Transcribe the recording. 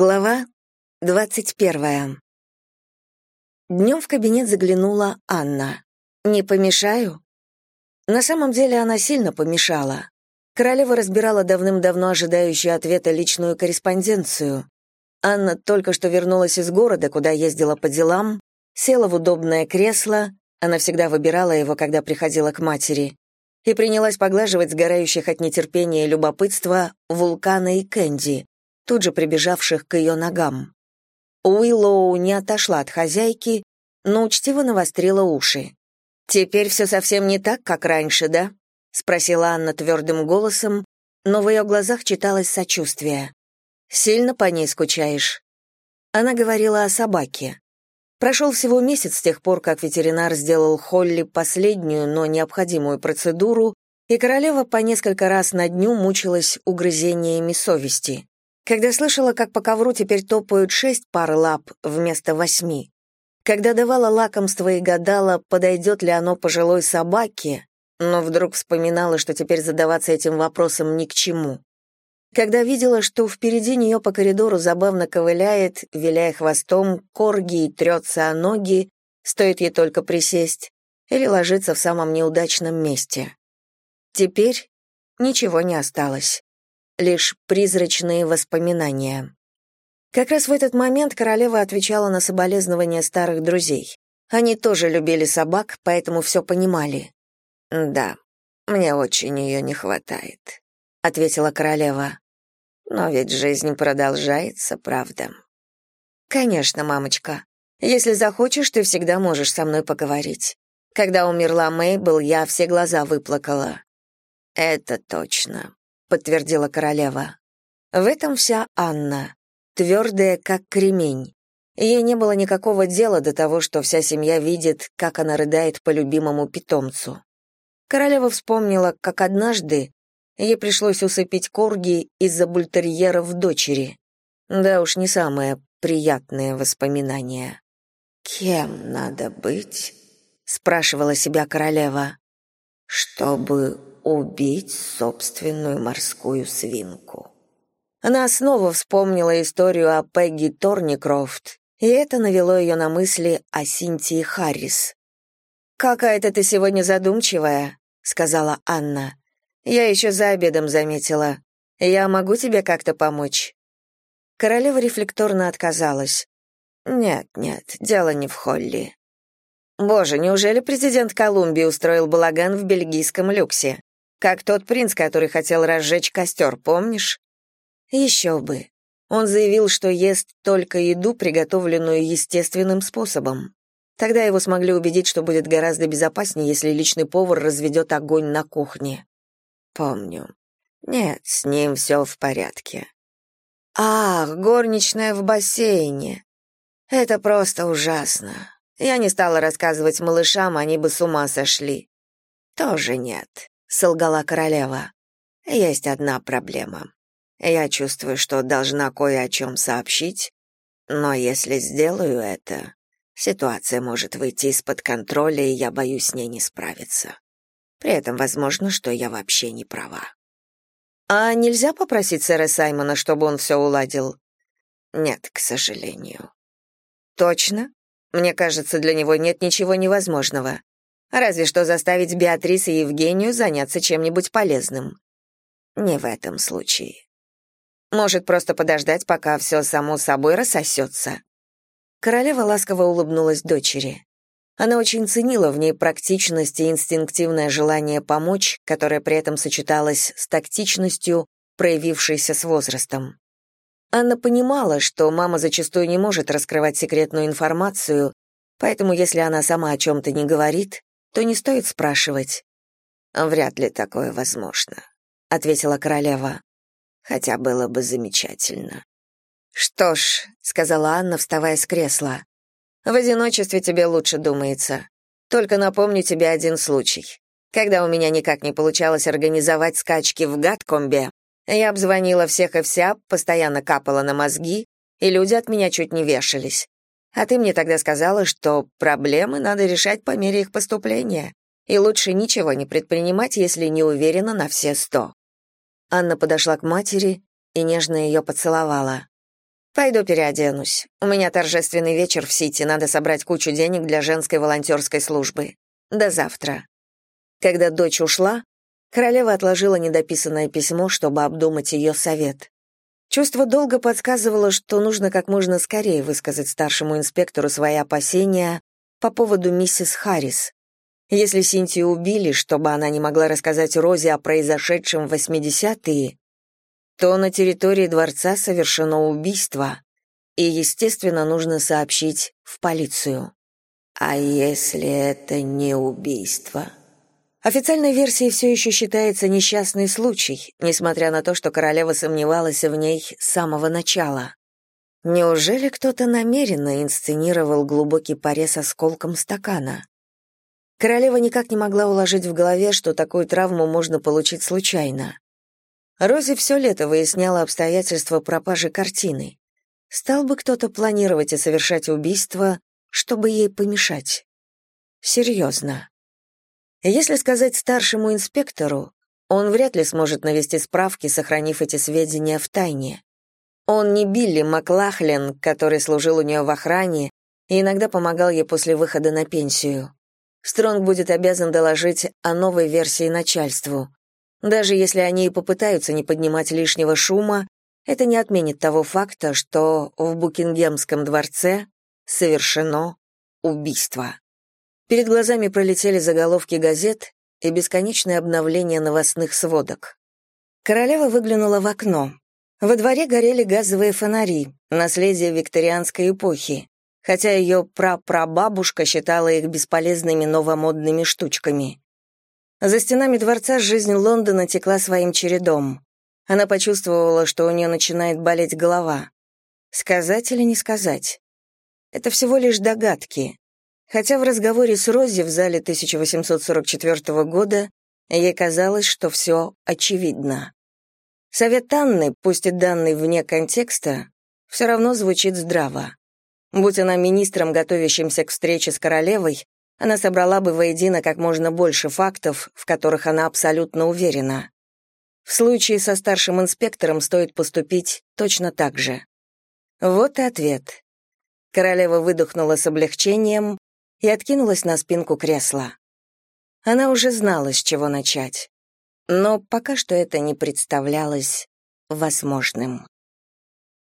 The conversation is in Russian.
Глава двадцать первая. Днем в кабинет заглянула Анна. «Не помешаю?» На самом деле она сильно помешала. Королева разбирала давным-давно ожидающую ответа личную корреспонденцию. Анна только что вернулась из города, куда ездила по делам, села в удобное кресло, она всегда выбирала его, когда приходила к матери, и принялась поглаживать сгорающих от нетерпения и любопытства Вулкана и Кэнди, тут же прибежавших к ее ногам. Уиллоу не отошла от хозяйки, но учтиво навострила уши. «Теперь все совсем не так, как раньше, да?» — спросила Анна твердым голосом, но в ее глазах читалось сочувствие. «Сильно по ней скучаешь?» Она говорила о собаке. Прошел всего месяц с тех пор, как ветеринар сделал Холли последнюю, но необходимую процедуру, и королева по несколько раз на дню мучилась угрызениями совести когда слышала, как по ковру теперь топают шесть пар лап вместо восьми, когда давала лакомство и гадала, подойдет ли оно пожилой собаке, но вдруг вспоминала, что теперь задаваться этим вопросом ни к чему. Когда видела, что впереди нее по коридору забавно ковыляет, виляя хвостом, корги и трется о ноги, стоит ей только присесть, или ложиться в самом неудачном месте. Теперь ничего не осталось лишь призрачные воспоминания. Как раз в этот момент королева отвечала на соболезнования старых друзей. Они тоже любили собак, поэтому все понимали. «Да, мне очень ее не хватает», — ответила королева. «Но ведь жизнь продолжается, правда?» «Конечно, мамочка. Если захочешь, ты всегда можешь со мной поговорить. Когда умерла Мейбл, я все глаза выплакала». «Это точно», подтвердила королева. В этом вся Анна, твердая, как кремень. Ей не было никакого дела до того, что вся семья видит, как она рыдает по любимому питомцу. Королева вспомнила, как однажды ей пришлось усыпить корги из-за бультерьеров дочери. Да уж не самое приятное воспоминание. «Кем надо быть?» — спрашивала себя королева. «Чтобы убить собственную морскую свинку. Она снова вспомнила историю о Пегги Торникрофт, и это навело ее на мысли о Синтии Харрис. «Какая-то ты сегодня задумчивая», — сказала Анна. «Я еще за обедом заметила. Я могу тебе как-то помочь?» Королева рефлекторно отказалась. «Нет, нет, дело не в Холли». «Боже, неужели президент Колумбии устроил балаган в бельгийском люксе? Как тот принц, который хотел разжечь костер, помнишь? Еще бы. Он заявил, что ест только еду, приготовленную естественным способом. Тогда его смогли убедить, что будет гораздо безопаснее, если личный повар разведет огонь на кухне. Помню. Нет, с ним все в порядке. Ах, горничная в бассейне. Это просто ужасно. Я не стала рассказывать малышам, они бы с ума сошли. Тоже нет солгала королева. Есть одна проблема. Я чувствую, что должна кое о чем сообщить, но если сделаю это, ситуация может выйти из-под контроля, и я боюсь с ней не справиться. При этом возможно, что я вообще не права. А нельзя попросить сэра Саймона, чтобы он все уладил? Нет, к сожалению. Точно? Мне кажется, для него нет ничего невозможного. Разве что заставить Беатрис и Евгению заняться чем-нибудь полезным. Не в этом случае. Может, просто подождать, пока все само собой рассосется. Королева ласково улыбнулась дочери. Она очень ценила в ней практичность и инстинктивное желание помочь, которое при этом сочеталось с тактичностью, проявившейся с возрастом. Анна понимала, что мама зачастую не может раскрывать секретную информацию, поэтому если она сама о чем-то не говорит, то не стоит спрашивать. «Вряд ли такое возможно», — ответила королева. «Хотя было бы замечательно». «Что ж», — сказала Анна, вставая с кресла, «в одиночестве тебе лучше думается. Только напомню тебе один случай. Когда у меня никак не получалось организовать скачки в Гаткомбе, я обзвонила всех и вся, постоянно капала на мозги, и люди от меня чуть не вешались. А ты мне тогда сказала, что проблемы надо решать по мере их поступления, и лучше ничего не предпринимать, если не уверена на все сто». Анна подошла к матери и нежно ее поцеловала. Пойду переоденусь. У меня торжественный вечер в Сити, надо собрать кучу денег для женской волонтерской службы. До завтра. Когда дочь ушла, королева отложила недописанное письмо, чтобы обдумать ее совет. Чувство долга подсказывало, что нужно как можно скорее высказать старшему инспектору свои опасения по поводу миссис Харрис. Если Синтию убили, чтобы она не могла рассказать Розе о произошедшем в 80-е, то на территории дворца совершено убийство, и, естественно, нужно сообщить в полицию. А если это не убийство? Официальной версией все еще считается несчастный случай, несмотря на то, что королева сомневалась в ней с самого начала. Неужели кто-то намеренно инсценировал глубокий порез осколком стакана? Королева никак не могла уложить в голове, что такую травму можно получить случайно. Рози все лето выясняла обстоятельства пропажи картины. Стал бы кто-то планировать и совершать убийство, чтобы ей помешать? Серьезно. Если сказать старшему инспектору, он вряд ли сможет навести справки, сохранив эти сведения в тайне. Он не Билли Маклахлен, который служил у нее в охране и иногда помогал ей после выхода на пенсию. Стронг будет обязан доложить о новой версии начальству. Даже если они и попытаются не поднимать лишнего шума, это не отменит того факта, что в Букингемском дворце совершено убийство. Перед глазами пролетели заголовки газет и бесконечное обновление новостных сводок. Королева выглянула в окно. Во дворе горели газовые фонари, наследие викторианской эпохи, хотя ее прапрабабушка считала их бесполезными новомодными штучками. За стенами дворца жизнь Лондона текла своим чередом. Она почувствовала, что у нее начинает болеть голова. Сказать или не сказать? Это всего лишь догадки. Хотя в разговоре с Рози в зале 1844 года ей казалось, что все очевидно. Совет Анны, пусть и данный вне контекста, все равно звучит здраво. Будь она министром, готовящимся к встрече с королевой, она собрала бы воедино как можно больше фактов, в которых она абсолютно уверена. В случае со старшим инспектором стоит поступить точно так же. Вот и ответ. Королева выдохнула с облегчением и откинулась на спинку кресла. Она уже знала, с чего начать. Но пока что это не представлялось возможным.